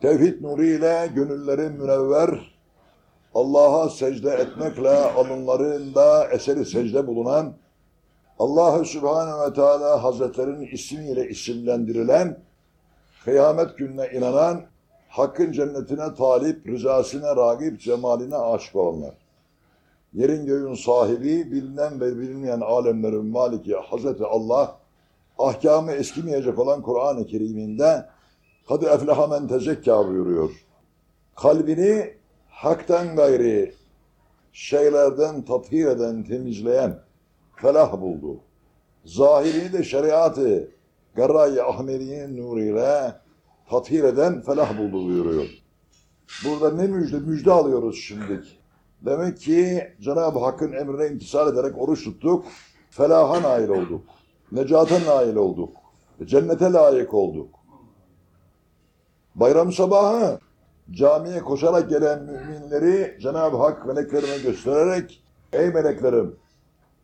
Tevhid nuruyla gönülleri münevver, Allah'a secde etmekle alınlarında eseri secde bulunan, Allah-u Sübhanehu ve Teala Hazretlerinin ismiyle isimlendirilen, kıyamet gününe inanan, Hakk'ın cennetine talip, rızasına ragip, cemaline aşık olanlar. Yerin göğün sahibi, bilinen ve bilinmeyen alemlerin maliki Hazreti Allah, ahkamı eskimeyecek olan Kur'an-ı Kerim'inde Kadı eflaha men tezekka buyuruyor. Kalbini haktan gayri şeylerden tathir eden, temizleyen felah buldu. Zahirini de şeriatı Garay-ı Ahmedi'nin nuruyla tathir eden felah buldu buyuruyor. Burada ne müjde? Müjde alıyoruz şimdi. Demek ki Cenab-ı Hakk'ın emrine imtisal ederek oruç tuttuk. Felaha nail olduk. Necata nail olduk. Cennete layık olduk. Bayram sabahı camiye koşarak gelen müminleri Cenab-ı Hak meleklerine göstererek Ey meleklerim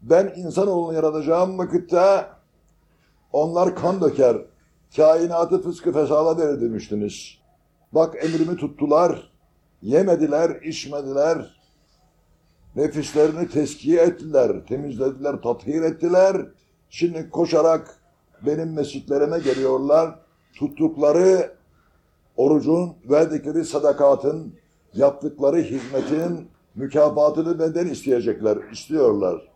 ben insanoğlunu yaratacağım vakitte onlar kan döker, kainatı fıskı fesada verir demiştiniz. Bak emrimi tuttular, yemediler, içmediler, nefislerini teskiye ettiler, temizlediler, tathir ettiler. Şimdi koşarak benim mescitlerime geliyorlar, tuttukları orucun, verdikleri sadakatın, yaptıkları hizmetin mükafatını benden isteyecekler, istiyorlar.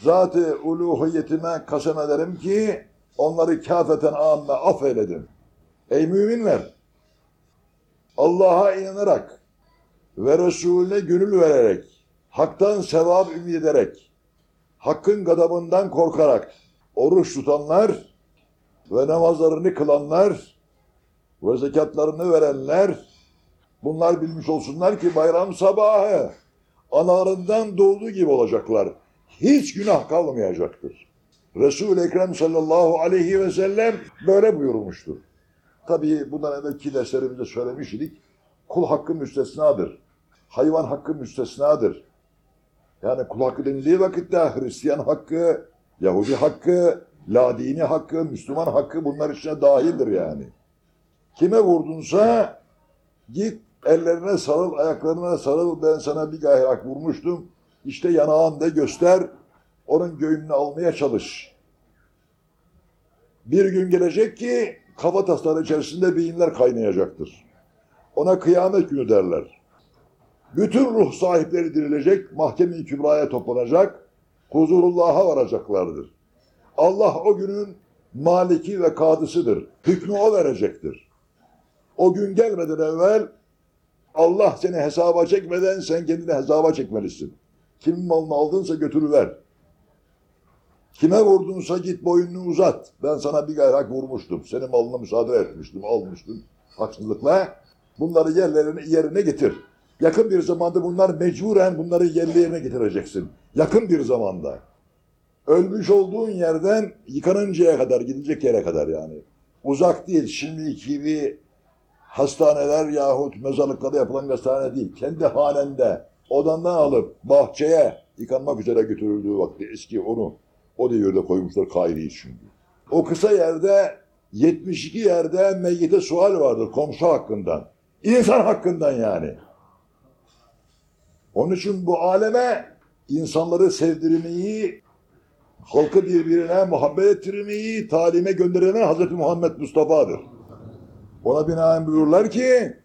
Zat-ı uluhiyetime kasem ederim ki onları kâfeten âmme affeyledim. Ey müminler! Allah'a inanarak ve Resulüne gönül vererek, haktan sevap ümit ederek, hakkın gadabından korkarak oruç tutanlar ve namazlarını kılanlar ve zekatlarını verenler bunlar bilmiş olsunlar ki bayram sabahı analarından doğduğu gibi olacaklar. Hiç günah kalmayacaktır. Resul-i Ekrem sallallahu aleyhi ve sellem böyle buyurmuştur. Tabii bundan evvelki derslerimizde söylemiş idik. Kul hakkı müstesnadır. Hayvan hakkı müstesnadır. Yani kul hakkı denildiği vakitte Hristiyan hakkı, Yahudi hakkı, Ladini hakkı, Müslüman hakkı bunlar içine dahildir yani. Kime vurdunsa git ellerine sarıl, ayaklarına sarıl. Ben sana bir gayrak vurmuştum. İşte yanağında göster. Onun göğününü almaya çalış. Bir gün gelecek ki kafa tasları içerisinde beyinler kaynayacaktır. Ona kıyamet günü derler. Bütün ruh sahipleri dirilecek, mahkeme-i kübraya toplanacak, huzurullah'a varacaklardır. Allah o günün maliki ve kadısıdır. Hükmü o verecektir. O gün gelmeden evvel Allah seni hesaba çekmeden sen kendini hesaba çekmelisin. Kimin malını aldınsa götürüver. Kime vurdunsa git boynunu uzat. Ben sana bir gayrak vurmuştum. Senin malına müsaade etmiştim, almıştım haksızlıkla. Bunları yerlerine, yerine getir. Yakın bir zamanda bunlar mecburen bunları yerli yerine getireceksin. Yakın bir zamanda. Ölmüş olduğun yerden yıkanıncaya kadar, gidecek yere kadar yani. Uzak değil. Şimdiki gibi hastaneler yahut mezarlıklarda yapılan hastane değil. Kendi hanende odandan alıp bahçeye yıkanmak üzere götürüldüğü vakti eski onu o devirde koymuşlar Kahire'yi çünkü. O kısa yerde 72 yerde meyyite sual vardır komşu hakkından. İnsan hakkından yani. Onun için bu aleme insanları sevdirmeyi, halkı birbirine muhabbet ettirmeyi talime gönderen Hazreti Muhammed Mustafa'dır. Ona binaen buyururlar ki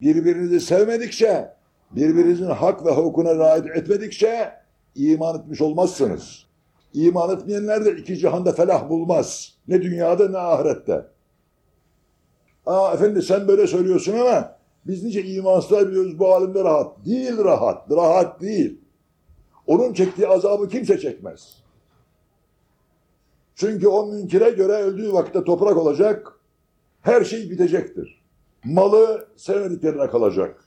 birbirinizi sevmedikçe, birbirinizin hak ve hukukuna riayet etmedikçe iman etmiş olmazsınız. İman etmeyenler de iki cihanda felah bulmaz. Ne dünyada ne ahirette. Aa efendi sen böyle söylüyorsun ama biz nice imansızlar biliyoruz bu alemde rahat. Değil rahat, rahat değil. Onun çektiği azabı kimse çekmez. Çünkü o münkire göre öldüğü vakitte toprak olacak, her şey bitecektir. Malı sevmediklerine kalacak.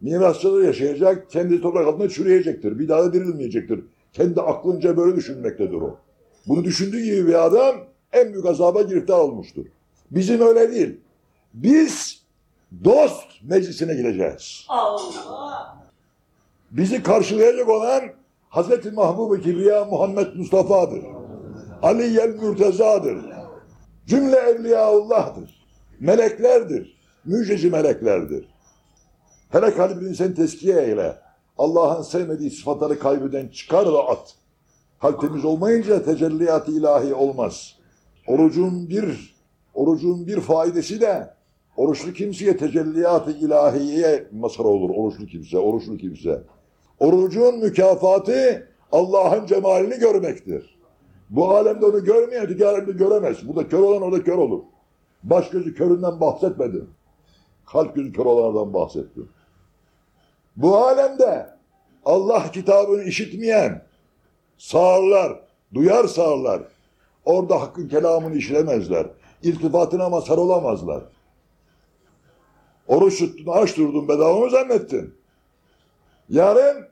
Mirasçıları yaşayacak, kendi toprak altında çürüyecektir. Bir daha da dirilmeyecektir. Kendi aklınca böyle düşünmektedir o. Bunu düşündüğü gibi bir adam en büyük azaba giriftar olmuştur. Bizim öyle değil. Biz dost meclisine gireceğiz. Allah. Bizi karşılayacak olan Hazreti Mahbub-i Kibriya Muhammed Mustafa'dır. Ali el Mürteza'dır. Cümle Evliyaullah'dır. Meleklerdir. Müjdeci meleklerdir. Hele kalbini sen teskiye eyle. Allah'ın sevmediği sıfatları kalbinden çıkar ve at. Kalp temiz olmayınca tecelliyat ilahi olmaz. Orucun bir orucun bir faidesi de oruçlu kimseye tecelliyat-ı ilahiyeye mazhar olur. Oruçlu kimse, oruçlu kimse. Orucun mükafatı Allah'ın cemalini görmektir. Bu alemde onu görmeyen öteki alemde göremez. Burada kör olan orada kör olur. Baş gözü köründen bahsetmedim. Kalp gözü kör olanlardan bahsettim. Bu alemde Allah kitabını işitmeyen sağırlar, duyar sağırlar. Orada hakkın kelamını işlemezler. İltifatına mazhar olamazlar. Oruç tuttun, aç durdun, bedava mı zannettin? Yarın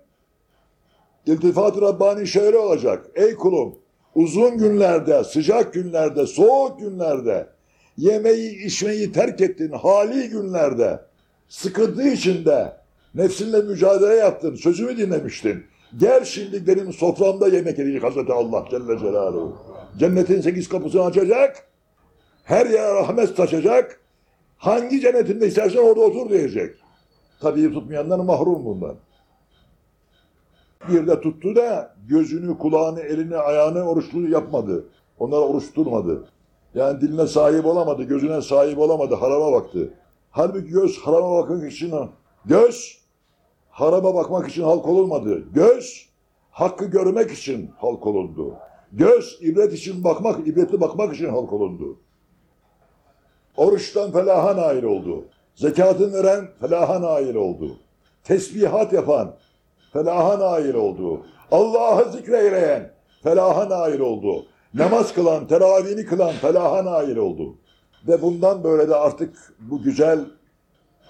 iltifat-ı Rabbani şöyle olacak. Ey kulum, uzun günlerde, sıcak günlerde, soğuk günlerde, yemeği, içmeyi terk ettin, hali günlerde, sıkıntı içinde, nefsinle mücadele yaptın, sözümü dinlemiştin. Gel şimdi benim soframda yemek yiyecek Hazreti Allah Celle Celaluhu. Cennetin sekiz kapısını açacak, her yere rahmet taşacak, hangi cennetinde istersen orada otur diyecek. Tabii tutmayanlar mahrum bundan. Bir de tuttu da gözünü, kulağını, elini, ayağını oruçlu yapmadı. Onlara oruç tutmadı. Yani diline sahip olamadı, gözüne sahip olamadı, harama baktı. Halbuki göz harama bakmak için, göz harama bakmak için halk olunmadı. Göz hakkı görmek için halk olundu. Göz ibret için bakmak, ibretli bakmak için halk olundu. Oruçtan felaha nail oldu. Zekatın veren felaha nail oldu. Tesbihat yapan felaha nail oldu. Allah'ı zikreyleyen felaha nail oldu. Namaz kılan, teravihini kılan felaha nail oldu. Ve bundan böyle de artık bu güzel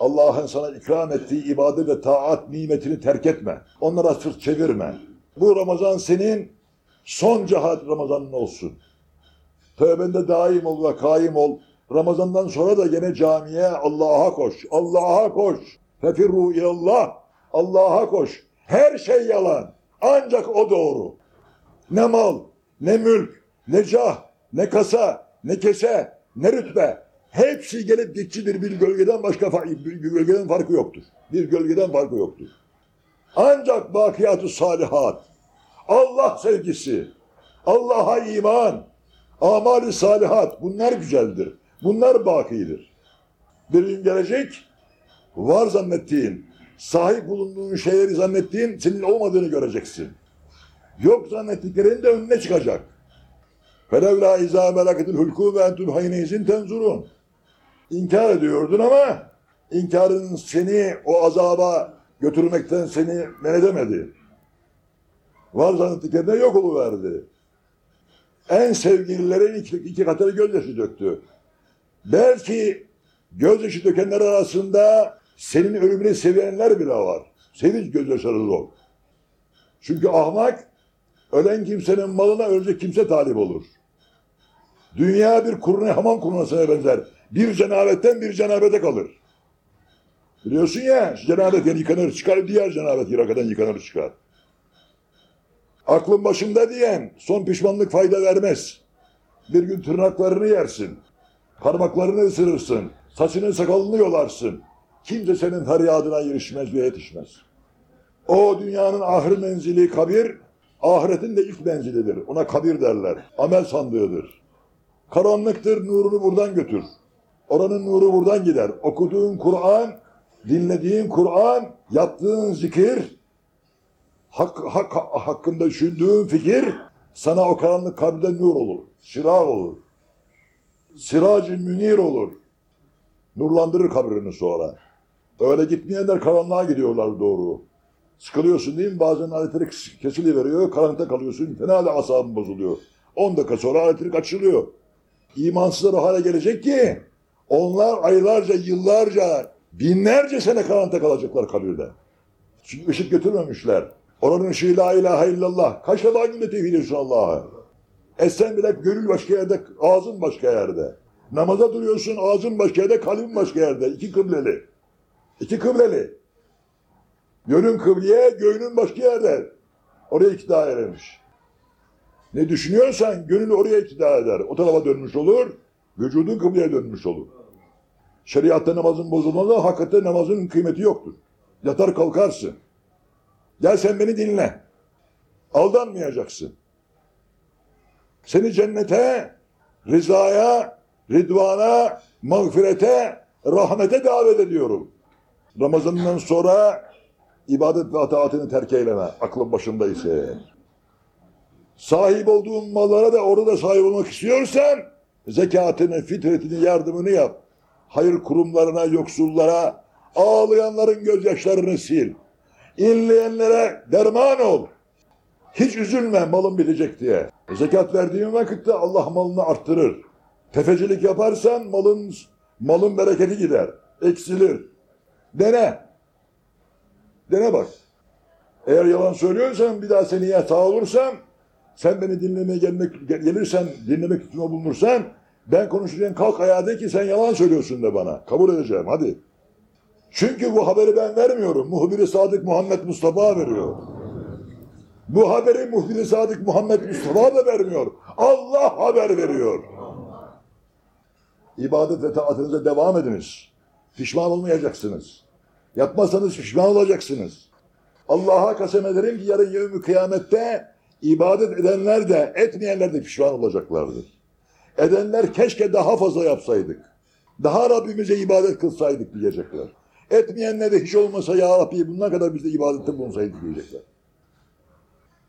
Allah'ın sana ikram ettiği ibadet ve taat nimetini terk etme. Onlara sırt çevirme. Bu Ramazan senin son cihat Ramazanın olsun. Tövbende daim ol ve kaim ol. Ramazandan sonra da gene camiye Allah'a koş. Allah'a koş. Fefirru ilallah. Allah'a koş. Her şey yalan. Ancak o doğru. Ne mal, ne mülk, ne cah, ne kasa, ne kese, ne rütbe. Hepsi gelip geçicidir. Bir gölgeden başka bir gölgeden farkı yoktur. Bir gölgeden farkı yoktur. Ancak bakiyatü salihat, Allah sevgisi, Allah'a iman, amali salihat bunlar güzeldir. Bunlar bakidir. Bir gün gelecek, var zannettiğin, sahip bulunduğun şeyleri zannettiğin senin olmadığını göreceksin. Yok zannettiklerin de önüne çıkacak. فَلَوْلَا اِذَا مَلَكَتِ الْهُلْكُوا وَاَنْتُمْ حَيْنَيْزٍ تَنْزُرُونَ İnkar ediyordun ama inkarın seni o azaba götürmekten seni men edemedi. Var zannettiklerine yok oluverdi. En sevgililerin iki, iki katını gözyaşı döktü. Belki gözyaşı dökenler arasında senin ölümünü sevenler bile var. Sevinç gözyaşları zor. Çünkü ahmak ölen kimsenin malına ölecek kimse talip olur. Dünya bir kuruna hamam kurnasına benzer. Bir cenabetten bir cenabete kalır. Biliyorsun ya cenabet yani yıkanır çıkar diğer cenabet yırakadan yıkanır çıkar. Aklın başında diyen son pişmanlık fayda vermez. Bir gün tırnaklarını yersin. Parmaklarını ısırırsın. Saçını sakalını yolarsın. Kimse senin feryadına girişmez ve yetişmez. O dünyanın ahir menzili kabir, ahiretin de ilk menzilidir. Ona kabir derler. Amel sandığıdır. Karanlıktır, nurunu buradan götür. Oranın nuru buradan gider. Okuduğun Kur'an, dinlediğin Kur'an, yaptığın zikir, hak, hak, hakkında düşündüğün fikir sana o karanlık kabirde nur olur, şirar olur. Siracı münir olur. Nurlandırır kabrini sonra. Öyle gitmeyenler karanlığa gidiyorlar doğru. Sıkılıyorsun değil mi? Bazen elektrik kesiliveriyor, karanlıkta kalıyorsun. Fena da asabın bozuluyor. 10 dakika sonra elektrik açılıyor. İmansızlar o hale gelecek ki onlar aylarca, yıllarca, binlerce sene karanlıkta kalacaklar kabirde. Çünkü ışık götürmemişler. Oranın ışığı la ilahe illallah. Kaç defa günde tevhid ediyorsun Allah'a? Esen bile gönül başka yerde, ağzın başka yerde. Namaza duruyorsun, ağzın başka yerde, kalbin başka yerde. İki kıbleli. İki kıbleli. Yönün kıbleye, göğünün başka yerde. Oraya iktidar eremiş. Ne düşünüyorsan gönül oraya iktidar eder. O tarafa dönmüş olur, vücudun kıbleye dönmüş olur. Şeriatta namazın bozulmalı, hakikaten namazın kıymeti yoktur. Yatar kalkarsın. Gel sen beni dinle. Aldanmayacaksın. Seni cennete, rızaya, ridvana, mağfirete, rahmete davet ediyorum. Ramazanından sonra ibadet ve ataatını terk eyleme. Aklın başında ise. Sahip olduğun mallara da orada da sahip olmak istiyorsan zekatını, fitretini, yardımını yap. Hayır kurumlarına, yoksullara, ağlayanların gözyaşlarını sil. İnleyenlere derman ol. Hiç üzülme malın bitecek diye. Zekat verdiğin vakitte Allah malını arttırır. Tefecilik yaparsan malın malın bereketi gider. Eksilir. Dene. Dene bak. Eğer yalan söylüyorsan bir daha seni yatağa olursam sen beni dinlemeye gelmek gelirsen dinlemek için bulunursan ben konuşurken kalk ayağa de ki sen yalan söylüyorsun de bana. Kabul edeceğim hadi. Çünkü bu haberi ben vermiyorum. Muhbiri Sadık Muhammed Mustafa veriyor. Bu haberi muhbiri Sadık Muhammed Mustafa da vermiyor. Allah haber veriyor. İbadet ve taatınıza devam ediniz. Pişman olmayacaksınız. Yapmazsanız pişman olacaksınız. Allah'a kasem ederim ki yarın yevmi kıyamette ibadet edenler de etmeyenler de pişman olacaklardır. Edenler keşke daha fazla yapsaydık. Daha Rabbimize ibadet kılsaydık diyecekler. Etmeyenler de hiç olmasa ya Rabbi bundan kadar biz de ibadette bulunsaydık diyecekler.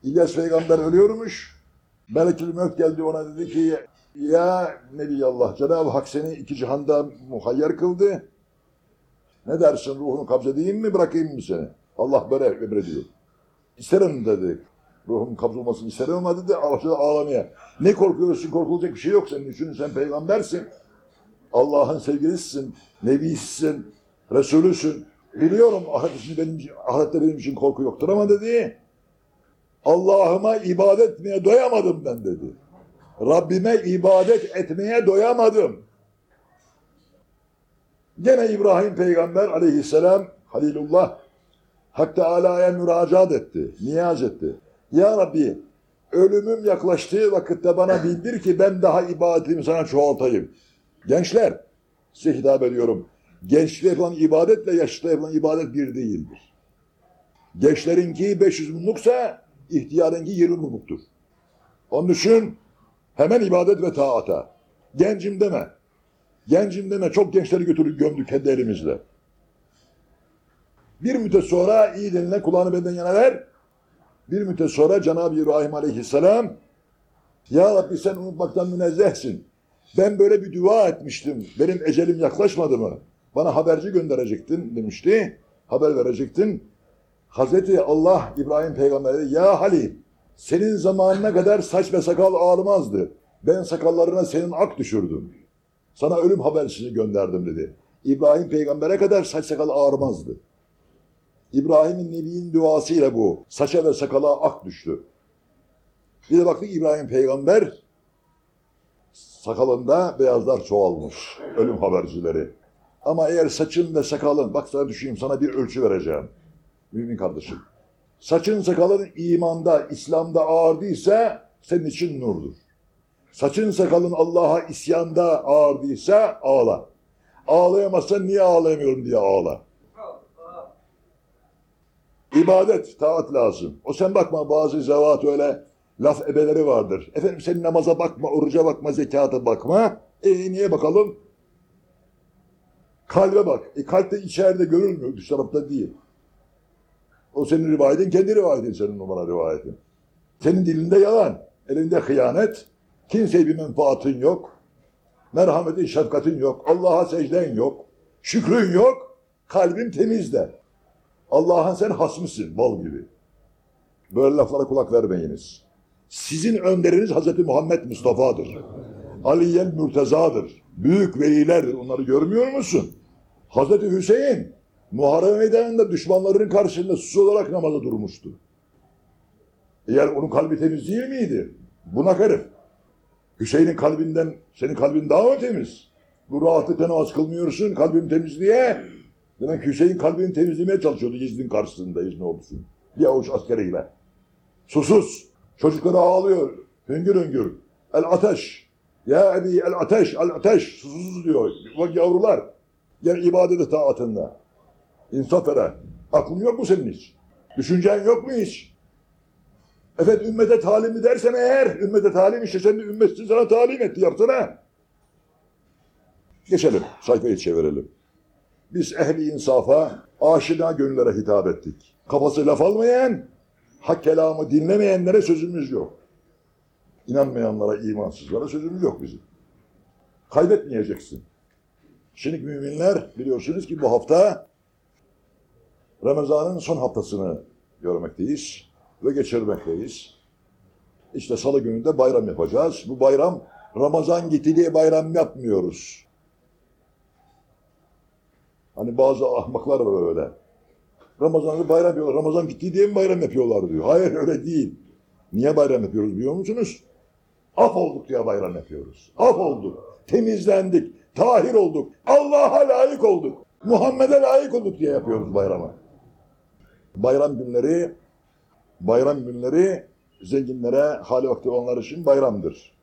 İlyas peygamber ölüyormuş. Melekül Mevt geldi ona dedi ki ya Nebiyallah Cenab-ı Hak seni iki cihanda muhayyer kıldı. Ne dersin ruhunu kabzedeyim mi bırakayım mı seni? Allah böyle emrediyor. İsterim dedi. Ruhum kabzolmasını isterim ama dedi başladı ağlamaya. Ne korkuyorsun korkulacak bir şey yok senin için. Sen peygambersin. Allah'ın sevgilisisin. Nebisisin. Resulüsün. Biliyorum ahiret için benim, ahirette benim için korku yoktur ama dedi. Allah'ıma ibadet etmeye doyamadım ben dedi. Rabbime ibadet etmeye doyamadım. Gene İbrahim peygamber aleyhisselam Halilullah Hak Teala'ya müracaat etti, niyaz etti. Ya Rabbi ölümüm yaklaştığı vakitte bana bildir ki ben daha ibadetimi sana çoğaltayım. Gençler size hitap ediyorum. Gençliğe yapılan ibadetle yaşlığa yapılan ibadet bir değildir. Gençlerinki 500 mumluksa ihtiyarınki 20 mumluktur. Onun için hemen ibadet ve taata. Gencim deme. Gencim deme. Çok gençleri götürdük gömdük kendi elimizle. Bir müddet sonra iyi dinle kulağını benden yana ver. Bir müddet sonra Cenab-ı İbrahim Aleyhisselam Ya Rabbi sen unutmaktan münezzehsin. Ben böyle bir dua etmiştim. Benim ecelim yaklaşmadı mı? Bana haberci gönderecektin demişti. Haber verecektin. Hazreti Allah İbrahim Peygamber'e Ya Halil senin zamanına kadar saç ve sakal ağrımazdı. Ben sakallarına senin ak düşürdüm. Sana ölüm habersini gönderdim dedi. İbrahim Peygamber'e kadar saç sakal ağrımazdı. İbrahim'in Nebi'nin duasıyla bu. Saça ve sakala ak düştü. Bir de baktık İbrahim Peygamber sakalında beyazlar çoğalmış. Ölüm habercileri. Ama eğer saçın ve sakalın, bak sana düşeyim sana bir ölçü vereceğim. Mümin kardeşim. Saçın sakalın imanda, İslam'da ağırdıysa senin için nurdur. Saçın sakalın Allah'a isyanda ağırdıysa ağla. Ağlayamazsan niye ağlayamıyorum diye ağla. İbadet, taat lazım. O sen bakma bazı zevat öyle laf ebeleri vardır. Efendim sen namaza bakma, oruca bakma, zekata bakma. E niye bakalım? Kalbe bak. E kalp de içeride görülmüyor, dış tarafta değil. O senin rivayetin, kendi rivayetin senin numara rivayetin. Senin dilinde yalan, elinde hıyanet, kimseye bir menfaatin yok. Merhametin, şefkatin yok. Allah'a secden yok. Şükrün yok. Kalbin temiz de. Allah'ın sen hasmısın, bal gibi. Böyle laflara kulak vermeyiniz. Sizin önderiniz Hazreti Muhammed Mustafa'dır. Aliyen Mürteza'dır. Büyük velilerdir. Onları görmüyor musun? Hazreti Hüseyin Muharrem meydanında düşmanlarının karşısında sus olarak namaza durmuştu. Eğer onun kalbi temiz değil miydi? Buna herif. Hüseyin'in kalbinden senin kalbin daha mı temiz? Bu rahatlıkla namaz kılmıyorsun kalbim temiz diye. Demek Hüseyin kalbini temizlemeye çalışıyordu Yezdin karşısında izni olsun. Bir avuç askeriyle. Susuz. Çocukları ağlıyor. Hüngür hüngür. El ateş. Ya ebi el ateş, el ateş. Susuz diyor. Bak yavrular. Gel ibadete taatında. İnsaf ere. Aklın yok mu senin hiç? Düşüncen yok mu hiç? Efendim ümmete talimi dersen eğer, ümmete talim işte sen de ümmetsin sana talim etti yapsana. Geçelim, sayfayı çevirelim. Biz ehli insafa, aşina gönüllere hitap ettik. Kafası laf almayan, hak kelamı dinlemeyenlere sözümüz yok. İnanmayanlara, imansızlara sözümüz yok bizim. Kaybetmeyeceksin. Şimdi müminler biliyorsunuz ki bu hafta Ramazan'ın son haftasını görmekteyiz ve geçirmekteyiz. İşte salı gününde bayram yapacağız. Bu bayram Ramazan gitti bayram yapmıyoruz. Hani bazı ahmaklar var öyle. Ramazan'da bayram yapıyorlar. Ramazan gitti diye mi bayram yapıyorlar diyor. Hayır öyle değil. Niye bayram yapıyoruz biliyor musunuz? Af olduk diye bayram yapıyoruz. Af olduk. Temizlendik. Tahir olduk. Allah'a layık olduk. Muhammed'e layık olduk diye yapıyoruz bayramı. Bayram günleri bayram günleri zenginlere hali vakti olanlar için bayramdır.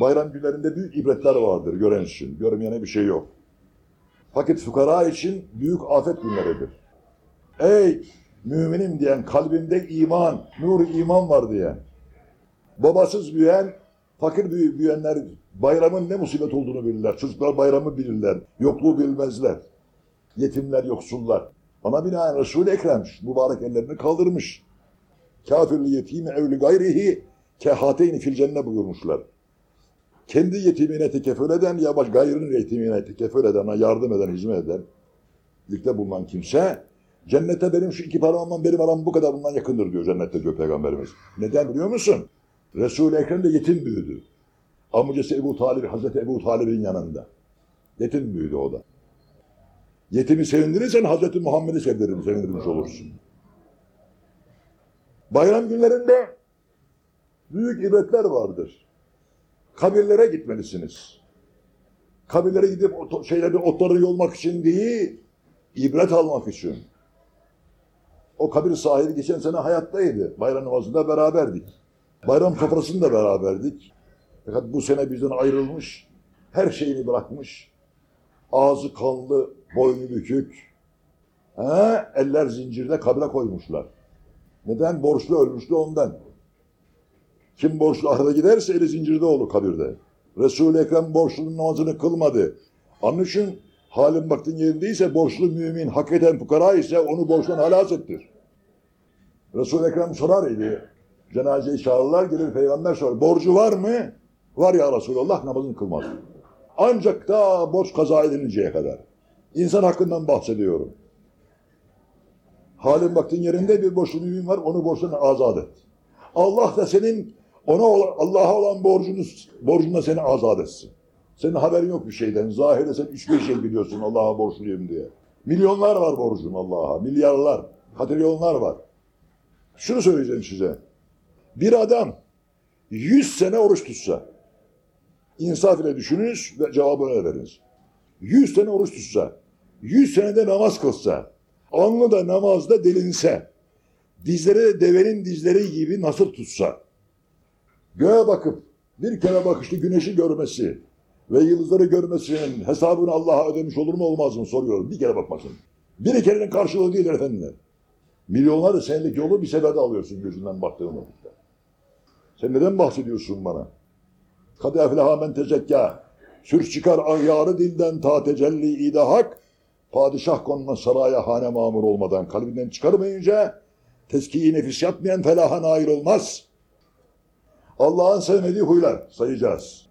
Bayram günlerinde büyük ibretler vardır gören için. Görmeyene bir şey yok. Fakat fukara için büyük afet günleridir. Ey müminim diyen kalbinde iman, nur iman var diye. Babasız büyüyen, fakir büyü, büyüyenler bayramın ne musibet olduğunu bilirler. Çocuklar bayramı bilirler. Yokluğu bilmezler. Yetimler, yoksullar. Ama binaen Resul-i Ekrem mübarek ellerini kaldırmış. Kafirli yetimi evli gayrihi kehateyni fil cennet buyurmuşlar. Kendi yetimine tekefül eden ya baş gayrının yetimine tekefül eden, yardım eden, hizmet eden, birlikte bulunan kimse cennete benim şu iki parmağımdan benim aram bu kadar bundan yakındır diyor cennette diyor Peygamberimiz. Neden biliyor musun? Resul-i Ekrem de yetim büyüdü. Amcası Ebu Talib, Hazreti Ebu Talib'in yanında. Yetim büyüdü o da. Yetimi sevindirirsen Hazreti Muhammed'i sevdirir, sevindirmiş olursun. Bayram günlerinde büyük ibretler vardır. Kabirlere gitmelisiniz. Kabirlere gidip şeyleri otları yolmak için değil, ibret almak için. O kabir sahibi geçen sene hayattaydı. Bayram namazında beraberdik. Bayram sofrasında beraberdik. Fakat bu sene bizden ayrılmış, her şeyini bırakmış. Ağzı kanlı, boynu bükük. He, eller zincirde kabre koymuşlar. Neden? Borçlu ölmüştü ondan. Kim borçlu ahirete giderse eli zincirde olur kabirde. Resul-i Ekrem borçlunun namazını kılmadı. Onun için halin baktın yerindeyse borçlu mümin, hak eden fukara ise onu borçtan halas ettir. Resul-i Ekrem sorar idi. Cenazeyi çağırırlar gelir peygamber sorar. Borcu var mı? Var ya Resulallah namazını kılmaz. Ancak da borç kaza edilinceye kadar. İnsan hakkından bahsediyorum. Halin baktın yerinde bir borçlu mümin var onu borçtan azat et. Allah da senin ona Allah'a olan borcunu borcunda seni azat etsin. Senin haberin yok bir şeyden. Zahirde sen üç beş şey biliyorsun Allah'a borçluyum diye. Milyonlar var borcun Allah'a. Milyarlar, katrilyonlar var. Şunu söyleyeceğim size. Bir adam yüz sene oruç tutsa, insaf ile düşününüz ve cevabını veriniz. Yüz sene oruç tutsa, yüz senede namaz kılsa, alnı da namazda delinse, dizleri de devenin dizleri gibi nasıl tutsa, göğe bakıp bir kere bakışlı güneşi görmesi ve yıldızları görmesinin hesabını Allah'a ödemiş olur mu olmaz mı soruyorum. Bir kere bakmasın. Bir kerenin karşılığı değil efendim. Milyonlarca senelik yolu bir seferde alıyorsun gözünden baktığın vakitte. Sen neden bahsediyorsun bana? Kadı eflaha men tezekka. Sür çıkar ahyarı dilden ta tecelli ide hak. Padişah konma saraya hane mamur olmadan kalbinden çıkarmayınca teskiyi nefis yapmayan felaha nail olmaz. Allah'ın sevmediği huylar sayacağız.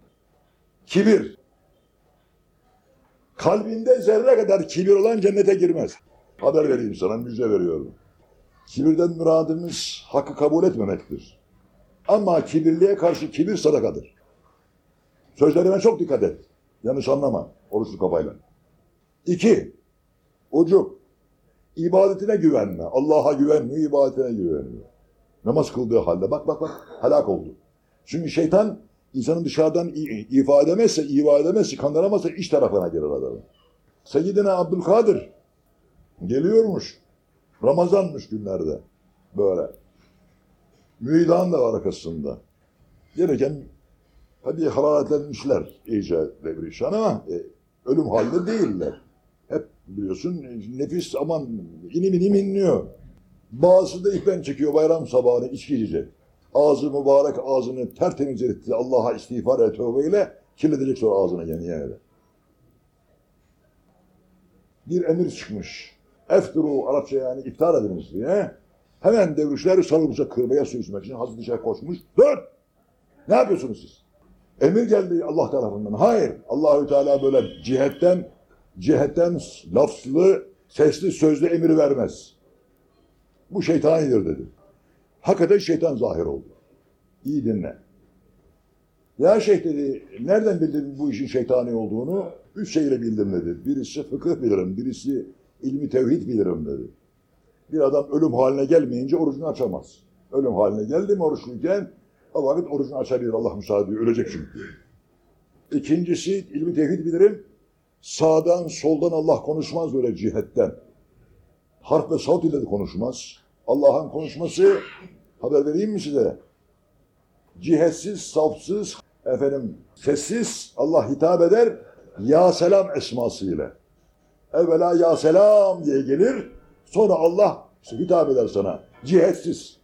Kibir. Kalbinde zerre kadar kibir olan cennete girmez. Haber vereyim sana, müjde veriyorum. Kibirden müradımız hakkı kabul etmemektir. Ama kibirliğe karşı kibir sadakadır. Sözlerime çok dikkat et. Yanlış anlama oruçlu kafayla. İki, ucu. ibadetine güvenme. Allah'a güvenmiyor, ibadetine güvenmiyor. Namaz kıldığı halde bak bak bak helak oldu. Çünkü şeytan insanın dışarıdan ifade edemezse, ifade edemezse, kandıramazsa iç tarafına girer adamı. Seyyidina Abdülkadir geliyormuş. Ramazanmış günlerde. Böyle. Müidan da var arkasında. Gelirken tabii hararetlenmişler iyice devrişan ama e, ölüm halinde değiller. Hep biliyorsun nefis aman inim inim inliyor. Bazısı da ipen çekiyor bayram sabahını içki içecek. Ağzı mübarek ağzını tertemiz etti. Allah'a istiğfar et tövbeyle kirletecek sonra ağzına yeni yeni. Bir emir çıkmış. Efturu Arapça yani iftar ediniz diye. Hemen devrişler sarılmışa kırbaya su içmek için Hazreti Şeyh koşmuş. Dur! Ne yapıyorsunuz siz? Emir geldi Allah tarafından. Hayır. Allahü Teala böyle cihetten cihetten lafzlı, sesli, sözlü emir vermez. Bu şeytanidir dedi. Hakikaten şeytan zahir oldu. İyi dinle. Ya şeyh dedi, nereden bildin bu işin şeytani olduğunu? Üç şeyle bildim dedi. Birisi fıkıh bilirim, birisi ilmi tevhid bilirim dedi. Bir adam ölüm haline gelmeyince orucunu açamaz. Ölüm haline geldi mi oruçluyken o vakit orucunu açabilir Allah müsaade ediyor. Ölecek çünkü. İkincisi ilmi tevhid bilirim. Sağdan soldan Allah konuşmaz böyle cihetten. Harf ve savt ile de konuşmaz. Allah'ın konuşması haber vereyim mi size? Cihetsiz, safsız, efendim sessiz Allah hitap eder. Ya selam esmasıyla. Evvela ya selam diye gelir. Sonra Allah hitap eder sana. Cihetsiz.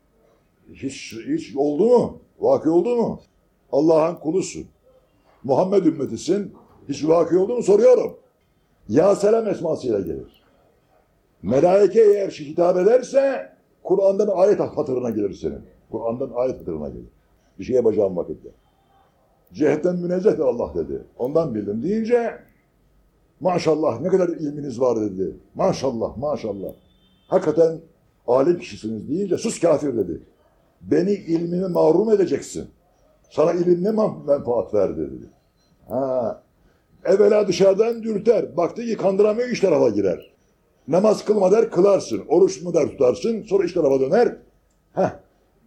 Hiç, hiç oldu mu? Vaki oldu mu? Allah'ın kulusun. Muhammed ümmetisin. Hiç vaki oldu mu soruyorum. Ya selam esmasıyla gelir. Melaike eğer hitap ederse Kur'an'dan ayet hatırına gelir senin. Kur'an'dan ayet hatırına gelir. Bir şey yapacağım vakitte. Cihetten münezzehtir Allah dedi. Ondan bildim deyince maşallah ne kadar ilminiz var dedi. Maşallah maşallah. Hakikaten alim kişisiniz deyince sus kafir dedi. Beni ilmimi mahrum edeceksin. Sana ilim ne menfaat verdi dedi. Ha. Evvela dışarıdan dürter. Baktı ki kandıramıyor iş tarafa girer. Namaz kılma der kılarsın. Oruç mu der tutarsın. Sonra iş tarafa döner. Heh.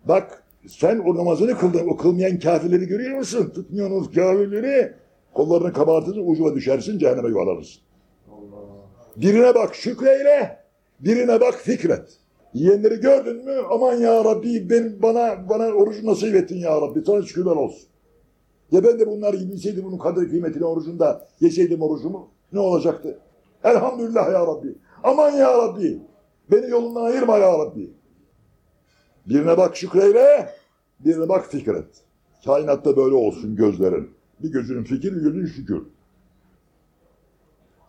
Bak sen o namazını kıldın. O kılmayan kafirleri görüyor musun? Tutmuyorsunuz kafirleri. Kollarını kabartırsın ucuna düşersin cehenneme yuvarlanırsın. Birine bak şükreyle. Birine bak fikret. Yiyenleri gördün mü? Aman ya Rabbi ben bana bana oruç nasip ettin ya Rabbi. Sana şükürler olsun. Ya ben de bunlar gibi bilseydim bunun kadir kıymetini orucunda yeseydim orucumu ne olacaktı? Elhamdülillah ya Rabbi. Aman ya Rabbi. Beni yolundan ayırma ya Rabbi. Birine bak şükreyle, birine bak fikret. Kainatta böyle olsun gözlerin. Bir gözünün fikir, bir gözünün şükür.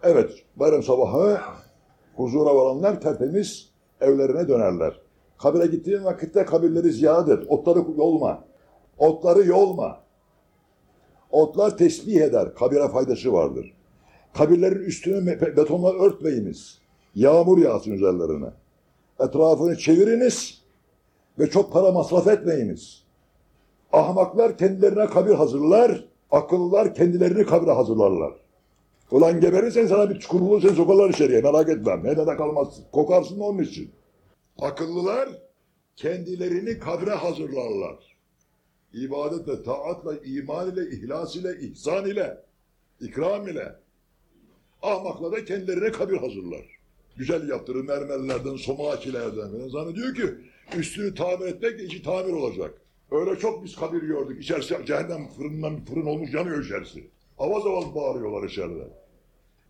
Evet, bayram sabahı huzura varanlar tertemiz evlerine dönerler. Kabire gittiğin vakitte kabirleri ziyaret et. Otları yolma. Otları yolma. Otlar tesbih eder. Kabire faydası vardır. Kabirlerin üstünü betonla örtmeyiniz. Yağmur yağsın üzerlerine. Etrafını çeviriniz ve çok para masraf etmeyiniz. Ahmaklar kendilerine kabir hazırlar, akıllılar kendilerini kabire hazırlarlar. Ulan geberirsen sana bir çukur bulur seni sokarlar içeriye merak etmem. Nerede de kalmazsın. Kokarsın onun için. Akıllılar kendilerini kabre hazırlarlar. İbadetle, taatla, iman ile, ihlas ile, ihsan ile, ikram ile. Ahmaklar da kendilerine kabir hazırlar. Güzel yaptırır mermerlerden, somakilerden falan. Zannediyor ki üstünü tamir etmek içi tamir olacak. Öyle çok biz kabir gördük. İçerisi cehennem fırından bir fırın olmuş yanıyor içerisi. Avaz avaz bağırıyorlar içeride.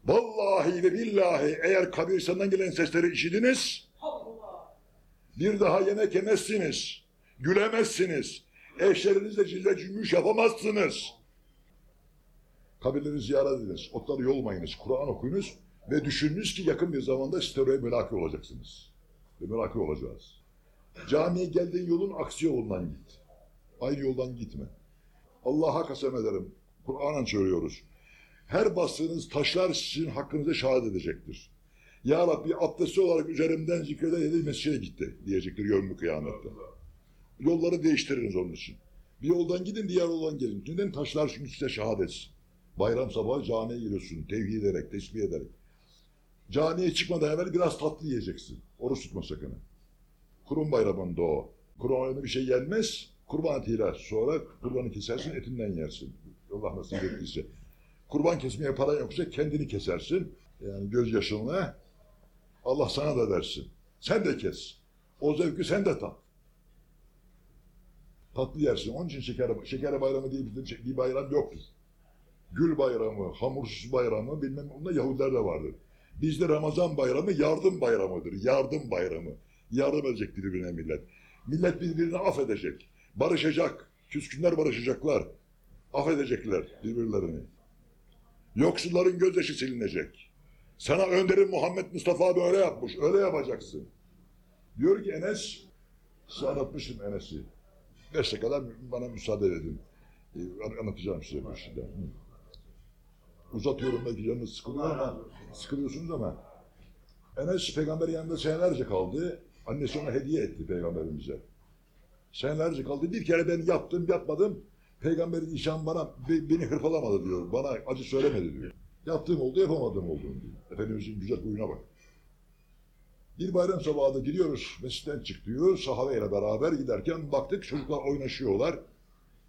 Vallahi ve billahi eğer kabir senden gelen sesleri işidiniz, bir daha yemek yemezsiniz, gülemezsiniz, eşlerinizle cilve cümbüş yapamazsınız. Kabirleri ziyaret ediniz, otları yolmayınız, Kur'an okuyunuz ve düşününüz ki yakın bir zamanda siz teröre melaki olacaksınız. Ve melaki olacağız. Camiye geldiğin yolun aksi yolundan git. Aynı yoldan gitme. Allah'a kasem ederim. Kur'an'la söylüyoruz. Her bastığınız taşlar sizin hakkınızda şahit edecektir. Ya Rabbi abdesti olarak üzerimden zikreden dedi mescide gitti diyecektir yevmi kıyamette. Yolları değiştiriniz onun için. Bir yoldan gidin diğer yoldan gelin. Neden taşlar çünkü size şahit. Bayram sabahı camiye giriyorsun tevhid ederek, tesbih ederek. Camiye çıkmadan evvel biraz tatlı yiyeceksin. Oruç tutma sakın. Kurban bayramında o. Kurban bayramında bir şey yenmez. Kurban etiyle sonra kurbanı kesersin etinden yersin. Allah nasip ettiyse. Kurban kesmeye para yoksa kendini kesersin. Yani gözyaşınla Allah sana da versin. Sen de kes. O zevki sen de tat. Tatlı yersin. Onun için şeker, şeker bayramı diye bir, bir bayram yoktur. Gül bayramı, hamursuz bayramı bilmem onda Yahudiler de vardır. Bizde Ramazan bayramı yardım bayramıdır. Yardım bayramı. Yardım edecek birbirine millet. Millet birbirini affedecek. Barışacak. Küskünler barışacaklar. Affedecekler birbirlerini. Yoksulların gözyaşı silinecek. Sana önderin Muhammed Mustafa böyle yapmış. Öyle yapacaksın. Diyor ki Enes, size anlatmıştım Enes'i. Beş dakikada bana müsaade edin. Ee, anlatacağım size şeyden. Hı. Uzatıyorum belki canınız sıkılıyor ama sıkılıyorsunuz ama Enes peygamberin yanında senelerce kaldı. Annesi ona hediye etti peygamberimize. Senelerce kaldı. Bir kere ben yaptım yapmadım. Peygamberin nişan bana be- beni hırpalamadı diyor. Bana acı söylemedi diyor. Yaptığım oldu yapamadığım oldu diyor. Efendimizin güzel huyuna bak. Bir bayram sabahı da gidiyoruz. Mescitten çık diyor. Sahabeyle beraber giderken baktık çocuklar oynaşıyorlar.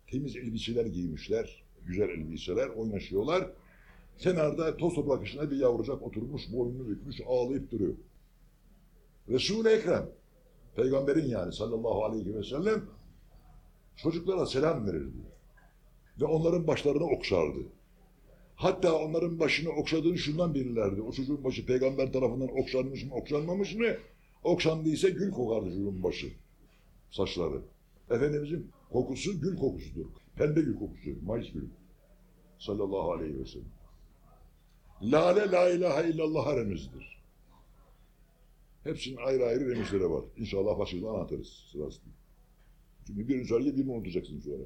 Temiz elbiseler giymişler. Güzel elbiseler oynaşıyorlar. Kenarda toz toprak içinde bir yavrucak oturmuş, boynunu bükmüş, ağlayıp duruyor. Resul-i Ekrem, peygamberin yani sallallahu aleyhi ve sellem çocuklara selam verirdi. Ve onların başlarını okşardı. Hatta onların başını okşadığını şundan bilirlerdi. O çocuğun başı peygamber tarafından okşanmış mı, okşanmamış mı? Okşandıysa gül kokardı çocuğun başı, saçları. Efendimizin kokusu gül kokusudur. Pembe gül kokusu, mayıs gülü. Sallallahu aleyhi ve sellem. Lale la ilahe illallah remizdir. Hepsinin ayrı ayrı remizleri var. İnşallah başından anlatırız sırasında. Çünkü birini söyleyip birini unutacaksın sonra.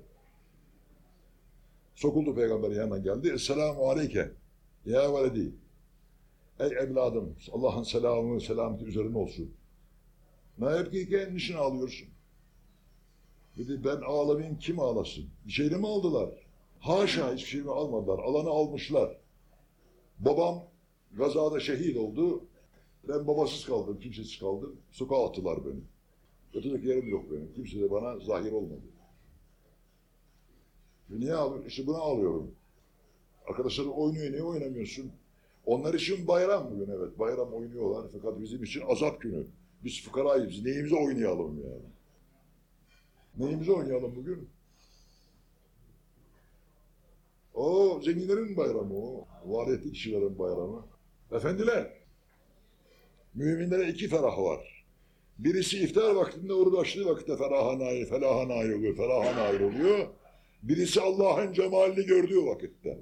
Sokuldu peygamberin yanına geldi. Esselamu aleyke. Ya veledi. Ey evladım Allah'ın selamı selameti üzerine olsun. Ne yapkiyken niçin ağlıyorsun? Dedi ben ağlamayayım kim ağlasın? Bir şeyle mi aldılar? Haşa hiçbir şey mi almadılar? Alanı almışlar. Babam gazada şehit oldu. Ben babasız kaldım, kimsesiz kaldım. Sokağa attılar beni. Yatacak yerim yok benim. Kimse de bana zahir olmadı. Niye ağlıyorum? İşte buna ağlıyorum. Arkadaşlarım oynuyor, niye oynamıyorsun? Onlar için bayram bugün evet. Bayram oynuyorlar fakat bizim için azap günü. Biz fıkarayız. Neyimize oynayalım yani? Neyimize oynayalım bugün? O zenginlerin bayramı o. Variyetli kişilerin bayramı. Efendiler, müminlere iki ferah var. Birisi iftar vaktinde oruç açtığı vakitte feraha nail, felaha nail oluyor, felaha nail oluyor. Birisi Allah'ın cemalini gördüğü vakitte.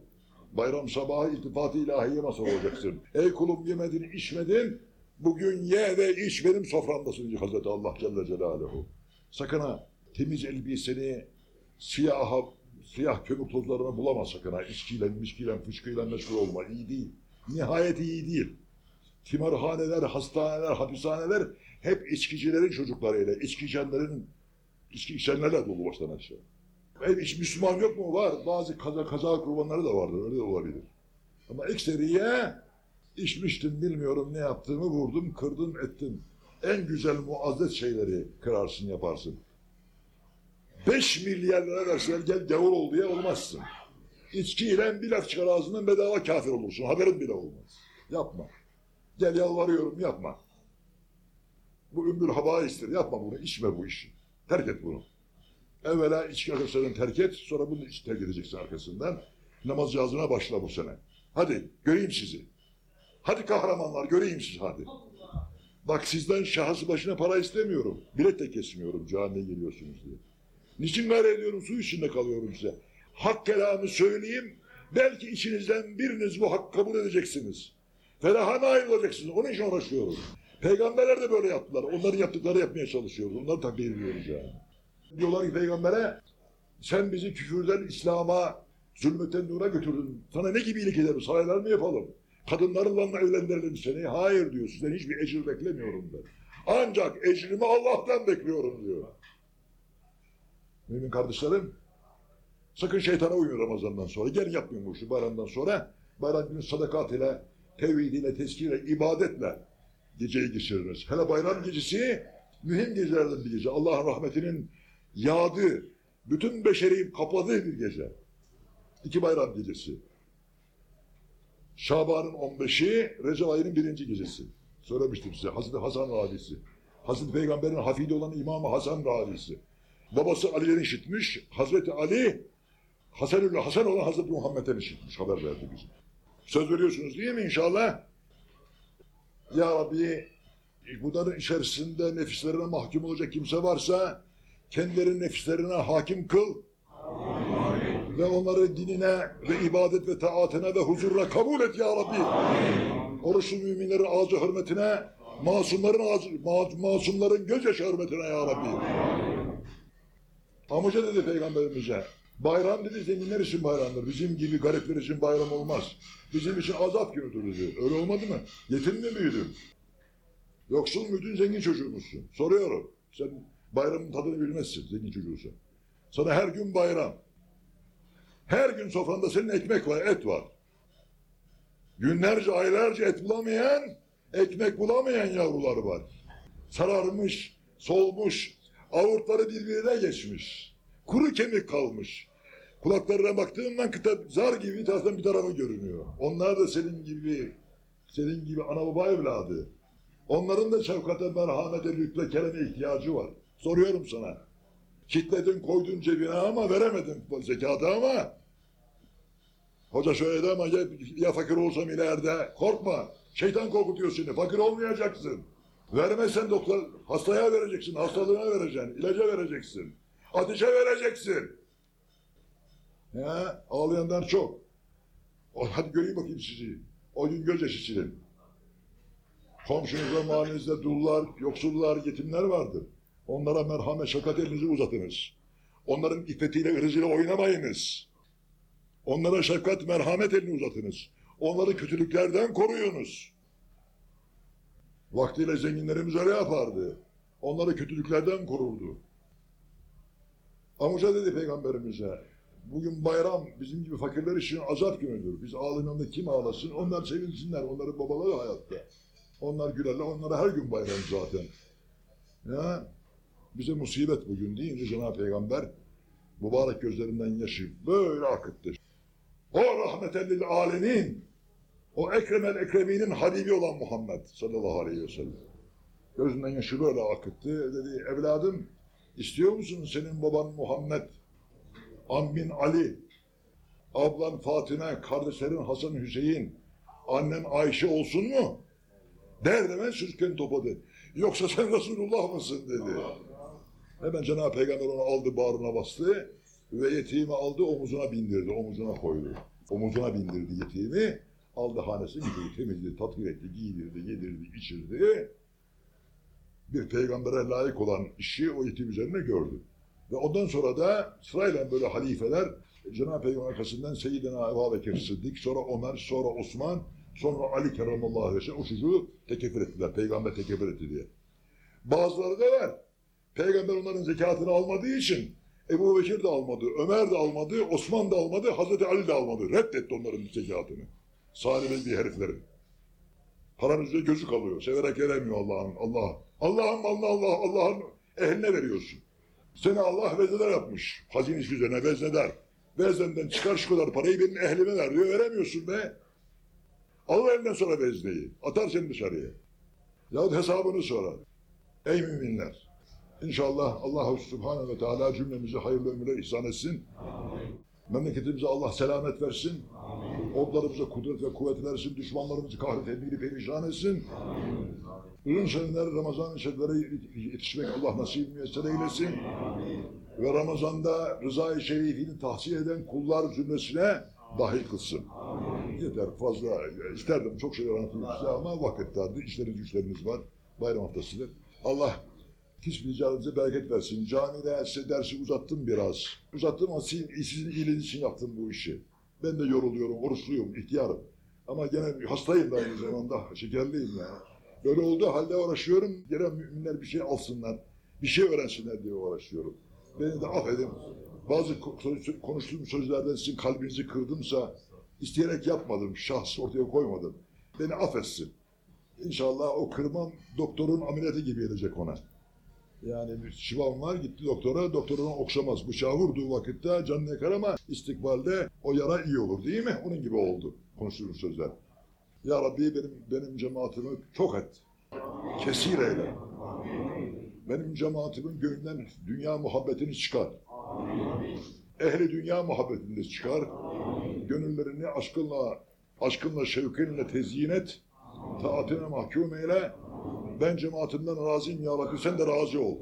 Bayram sabahı iltifat-ı ilahiye masal olacaksın. Ey kulum yemedin, içmedin, bugün ye ve iç benim soframdasın diyor Hazreti Allah Celle Celaluhu. Sakın ha temiz elbiseni siyaha, siyah kömür tozlarına bulama sakın ha. İçkiyle, mişkiyle, fışkıyla meşgul olma. İyi değil. Nihayet iyi değil. Timarhaneler, hastaneler, hapishaneler hep içkicilerin çocuklarıyla, içki içenlerin, içki dolu baştan aşağı. Ev hiç Müslüman yok mu? Var. Bazı kaza, kaza kurbanları da vardır. Öyle de olabilir. Ama ekseriye içmiştim bilmiyorum ne yaptığımı vurdum, kırdım, ettim. En güzel muazzez şeyleri kırarsın, yaparsın. Beş milyar lira verseler gel gavur ol diye olmazsın. İçkiyle bir laf çıkar ağzından bedava kafir olursun. Haberin bile olmaz. Yapma. Gel yalvarıyorum yapma. Bu ümbül habaistir. Yapma bunu. içme bu işi. Terk et bunu. Evvela içki arkadaşlarını terk et. Sonra bunu terk edeceksin arkasından. Namaz cihazına başla bu sene. Hadi göreyim sizi. Hadi kahramanlar göreyim sizi hadi. Bak sizden şahıs başına para istemiyorum. Bilet de kesmiyorum camiye geliyorsunuz diye. Niçin gayret ediyorum? Su içinde kalıyorum size. Hak kelamı söyleyeyim. Belki içinizden biriniz bu hakkı kabul edeceksiniz. Felaha nail olacaksınız. Onun için uğraşıyorum. Peygamberler de böyle yaptılar. Onların yaptıkları yapmaya çalışıyoruz. Onları takdir ediyoruz yani. Diyorlar ki peygambere sen bizi küfürden İslam'a, zulmetten nura götürdün. Sana ne gibi iyilik ederiz? Saraylar mı yapalım? Kadınlarla evlendirelim seni? Hayır diyor. Sizden hiçbir ecir beklemiyorum ben. Ancak ecrimi Allah'tan bekliyorum diyor. Mümin kardeşlerim, sakın şeytana uyun Ramazan'dan sonra. Gelin yapmayın bu işi bayramdan sonra. Bayram günü sadakat ile, tevhid ile, tezkir ile, ibadetle geceyi geçiririz. Hele bayram gecesi mühim gecelerden bir gece. Allah'ın rahmetinin yağdığı, bütün beşeri kapadığı bir gece. İki bayram gecesi. Şaban'ın 15'i, Recep ayının birinci gecesi. Söylemiştim size. Hazreti Hasan Radisi. Hazreti Peygamber'in hafidi olan İmam Hasan Radisi. Babası Ali'den işitmiş. Hazreti Ali, Hasanül Hasan olan Hazreti Muhammed'den işitmiş. Haber verdi bize. Söz veriyorsunuz değil mi inşallah? Ya Rabbi bunların içerisinde nefislerine mahkum olacak kimse varsa kendileri nefislerine hakim kıl. Ve onları dinine ve ibadet ve taatine ve huzurla kabul et ya Rabbi. Oruçlu müminlerin ağzı hürmetine, masumların ağzı, ma- masumların gözyaşı hürmetine ya Rabbi. Amca dedi peygamberimize, bayram dedi zenginler için bayramdır. Bizim gibi garipler için bayram olmaz. Bizim için azap günüdür dedi. Öyle olmadı mı? Yetim mi büyüdün? Yoksul muydun, zengin çocuğu musun? Soruyorum. Sen bayramın tadını bilmezsin, zengin çocuğusun. Sana her gün bayram. Her gün sofranda senin ekmek var, et var. Günlerce, aylarca et bulamayan, ekmek bulamayan yavrular var. Sararmış, solmuş, avurtları birbirine geçmiş. Kuru kemik kalmış. Kulaklarına baktığımdan kıta zar gibi bir taraftan bir tarafı görünüyor. Onlar da senin gibi, senin gibi ana baba evladı. Onların da şefkate, merhamete, lütfe, kereme ihtiyacı var. Soruyorum sana. Kitledin koydun cebine ama veremedin zekatı ama Hoca söyledi ama ya, ya fakir olsam ileride korkma. Şeytan korkutuyor seni. Fakir olmayacaksın. Vermezsen doktor hastaya vereceksin. Hastalığına vereceksin. ilaca vereceksin. Ateşe vereceksin. Ya, ağlayanlar çok. O, hadi göreyim bakayım sizi. O gün gözyaşı silin. Komşunuzda mahallenizde dullar, yoksullar, yetimler vardır. Onlara merhamet, şefkat elinizi uzatınız. Onların iffetiyle, ırzıyla oynamayınız. Onlara şefkat, merhamet elini uzatınız. Onları kötülüklerden koruyunuz. Vaktiyle zenginlerimiz öyle yapardı. Onları kötülüklerden korurdu. Amca dedi peygamberimize, bugün bayram bizim gibi fakirler için azap günüdür. Biz ağlayanında kim ağlasın? Onlar sevinsinler, onların babaları hayatta. Onlar gülerler, onlara her gün bayram zaten. Ya, bize musibet bugün deyince Cenab-ı Peygamber mübarek gözlerinden yaşı böyle akıttı. O rahmeten lil alemin, o ekremel ekreminin habibi olan Muhammed sallallahu aleyhi ve sellem. Gözünden yaşı böyle akıttı. Dedi evladım istiyor musun senin baban Muhammed, ammin Ali, ablan Fatime, kardeşlerin Hasan Hüseyin, annen Ayşe olsun mu? Der demez sürken topladı. Yoksa sen Resulullah mısın dedi. Hemen Cenab-ı Peygamber onu aldı bağrına bastı ve yetimi aldı omuzuna bindirdi, omuzuna koydu. Omuzuna bindirdi yetimi, aldı hanesine gitti, temizledi, tatbik etti, giydirdi, yedirdi, içirdi. Bir peygambere layık olan işi o yetim üzerine gördü. Ve ondan sonra da sırayla böyle halifeler Cenab-ı Peygamber arkasından Seyyidina Ebu Bekir Sıddık, sonra Ömer, sonra Osman, sonra Ali Kerramallahu Aleyhi o çocuğu tekefir ettiler. Peygamber tekefir etti diye. Bazıları da var. Peygamber onların zekatını almadığı için Ebu Bekir de almadı, Ömer de almadı, Osman da almadı, Hazreti Ali de almadı. Reddetti onların zekatını. Salim bir heriflerin. Paranın üzerine gözü kalıyor. Severek veremiyor Allah'ın. Allah. Allah'ın malını Allah, Allah'ın ehline veriyorsun. Seni Allah vezneler yapmış. Hazinesi üzerine vezneder. Vezneden çıkar şu kadar parayı benim ehlime ver diyor. Veremiyorsun be. Al elinden sonra vezneyi. Atar seni dışarıya. Yahut hesabını sorar. Ey müminler! İnşallah Allah Subhanahu ve Teala cümlemize hayırlı ömürler ihsan etsin. Memleketimize Allah selamet versin. Ordularımıza kudret ve kuvvet versin. Düşmanlarımızı kahret edilip perişan etsin. Uzun seneler Ramazan-ı Şeriflere yetişmek Allah nasip müyesser eylesin. Ve Ramazan'da Rıza-i Şerif'ini tahsil eden kullar cümlesine dahil kılsın. Yeter fazla isterdim çok şeyler anlatayım size ama vakit dardı. İşleriniz güçleriniz var. Bayram haftasıdır. Allah Kismeyeceğinize bereket versin. Camide size dersi uzattım biraz. Uzattım ama sizin, sizin iyiliğiniz için yaptım bu işi. Ben de yoruluyorum, oruçluyum, ihtiyarım. Ama gene hastayım da aynı zamanda, şekerliyim yani. Böyle olduğu halde uğraşıyorum. Gelen müminler bir şey alsınlar, bir şey öğrensinler diye uğraşıyorum. Beni de affedin. Bazı ko- konuştuğum sözlerden sizin kalbinizi kırdımsa isteyerek yapmadım, şahs ortaya koymadım. Beni affetsin. İnşallah o kırmam doktorun ameliyatı gibi gelecek ona. Yani bir şivan var gitti doktora, doktor onu okşamaz. Bıçağı vurduğu vakitte canını yakar ama istikbalde o yara iyi olur değil mi? Onun gibi oldu konuştuğum sözler. Ya Rabbi benim, benim cemaatimi çok et. Kesir eyle. Benim cemaatimin gönlünden dünya muhabbetini çıkar. Ehli dünya muhabbetini çıkar. Gönüllerini aşkınla, aşkınla, şevkinle tezyin et. Taatine mahkum eyle. Ben cemaatimden razıyım ya Rabbi sen de razı ol.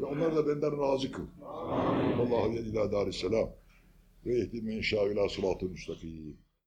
Ve onlar da benden razı kıl. Allahu ila darisselam. Ve ehdi men şâ ila sıratı.